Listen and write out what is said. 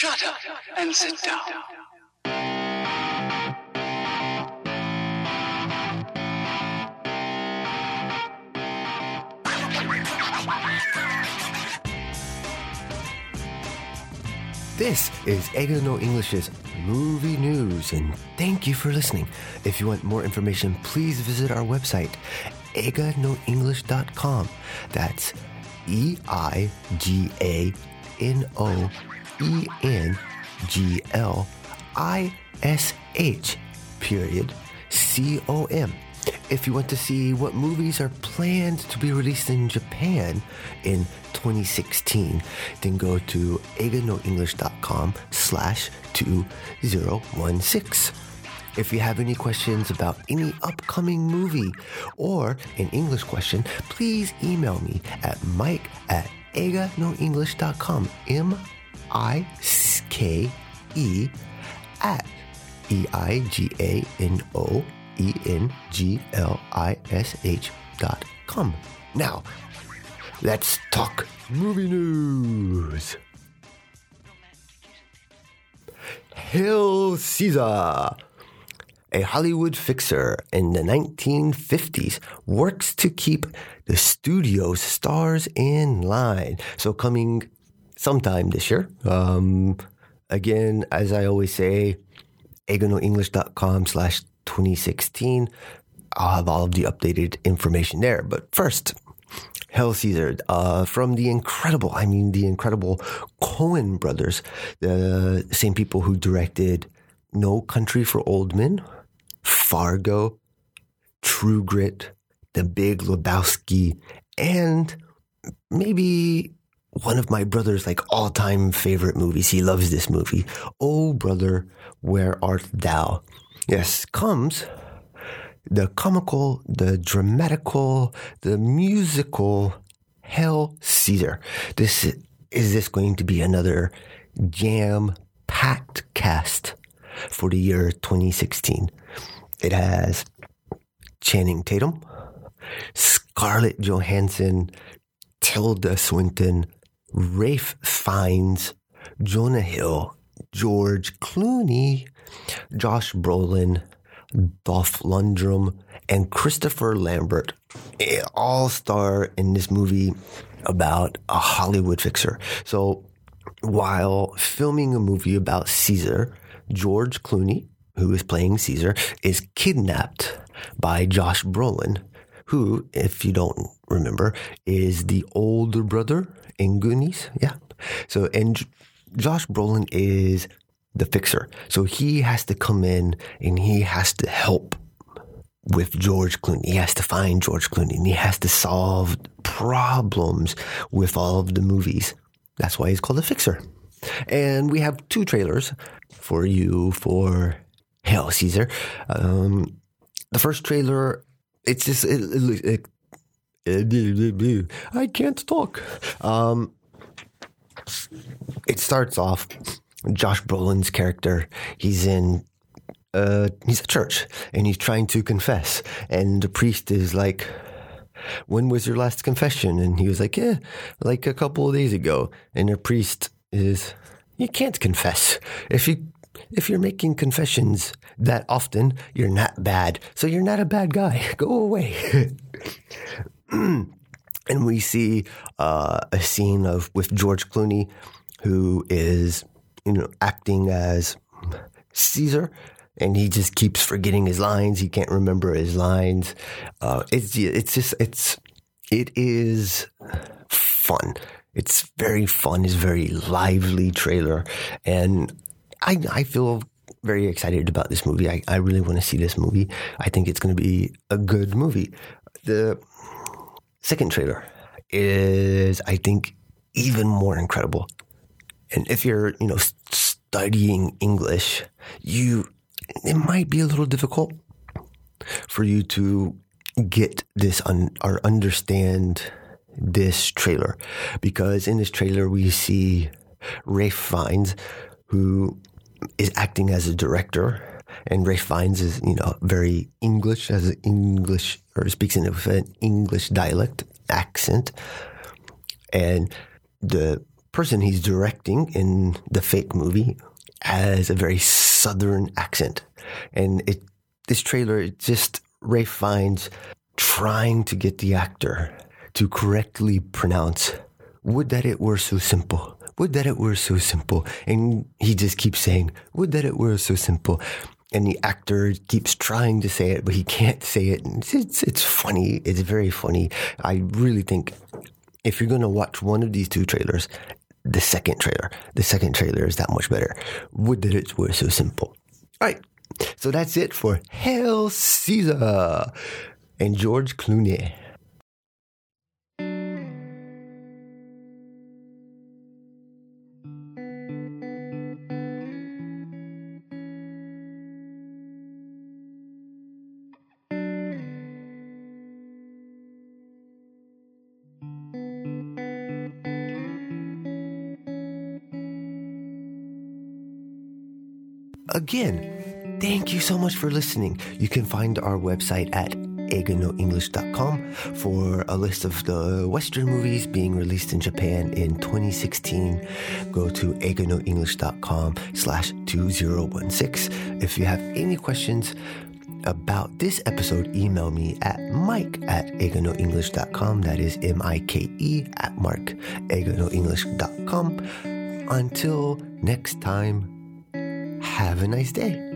Shut up and sit down. This is Eiga No English's movie news, and thank you for listening. If you want more information, please visit our website, eiganoenglish.com. That's E I G A N O E N G L I S H, period, C O M. If you want to see what movies are planned to be released in Japan in 2016, then go to eiganoenglish.com slash 2016. If you have any questions about any upcoming movie or an English question, please email me at mike at eiganoenglish.com. M-I-K-E at E-I-G-A-N-O E N G L I S H dot com. Now, let's talk movie news. Hail Caesar! A Hollywood fixer in the 1950s works to keep the studio's stars in line. So, coming sometime this year, um, again, as I always say, eiganoenglish.com slash 2016. I'll have all of the updated information there. But first, Hail Caesar, uh, from the incredible, I mean, the incredible Coen brothers, the same people who directed No Country for Old Men, Fargo, True Grit, The Big Lebowski, and maybe one of my brother's like all time favorite movies. He loves this movie. Oh, brother, where art thou? Yes, comes the comical, the dramatical, the musical Hail Caesar. This is this going to be another jam packed cast for the year 2016. It has Channing Tatum, Scarlett Johansson, Tilda Swinton, Ralph Fiennes, Jonah Hill, George Clooney, Josh Brolin, Dolph Lundgren, and Christopher Lambert all star in this movie about a Hollywood fixer. So while filming a movie about Caesar, George Clooney, who is playing Caesar, is kidnapped by Josh Brolin, who, if you don't remember, is the older brother in Goonies. Yeah. So, and J- Josh Brolin is the fixer. So he has to come in and he has to help with George Clooney. He has to find George Clooney and he has to solve problems with all of the movies. That's why he's called a fixer. And we have two trailers for you for Hail Caesar. Um, the first trailer, it's just, it, it, I can't talk. Um, it starts off Josh Brolin's character. He's in uh, he's at church and he's trying to confess, and the priest is like, "When was your last confession?" And he was like, "Yeah, like a couple of days ago." And the priest is, "You can't confess if you." If you're making confessions that often, you're not bad. So you're not a bad guy. Go away. and we see uh, a scene of with George Clooney, who is you know acting as Caesar, and he just keeps forgetting his lines. He can't remember his lines. Uh, it's it's just it's it is fun. It's very fun. It's very lively trailer, and I I feel very excited about this movie. I, I really want to see this movie. I think it's going to be a good movie. The second trailer is, I think, even more incredible. And if you're, you know, studying English, you it might be a little difficult for you to get this un, or understand this trailer because in this trailer we see Ralph Fiennes who is acting as a director and Ralph Fiennes is you know very English as English or speaks in with an English dialect accent and the person he's directing in the fake movie has a very southern accent. And it this trailer it just Ray Fiennes trying to get the actor to correctly pronounce would that it were so simple. Would that it were so simple. And he just keeps saying, Would that it were so simple. And the actor keeps trying to say it, but he can't say it. And it's, it's funny. It's very funny. I really think if you're going to watch one of these two trailers, the second trailer, the second trailer is that much better. Would that it were so simple. All right. So that's it for Hail Caesar and George Clooney. Again, thank you so much for listening. You can find our website at eiganoenglish.com for a list of the Western movies being released in Japan in 2016. Go to eiganoenglish.com slash 2016. If you have any questions about this episode, email me at mike at eiganoenglish.com. That is M-I-K-E at mark eiganoenglish.com. Until next time, have a nice day.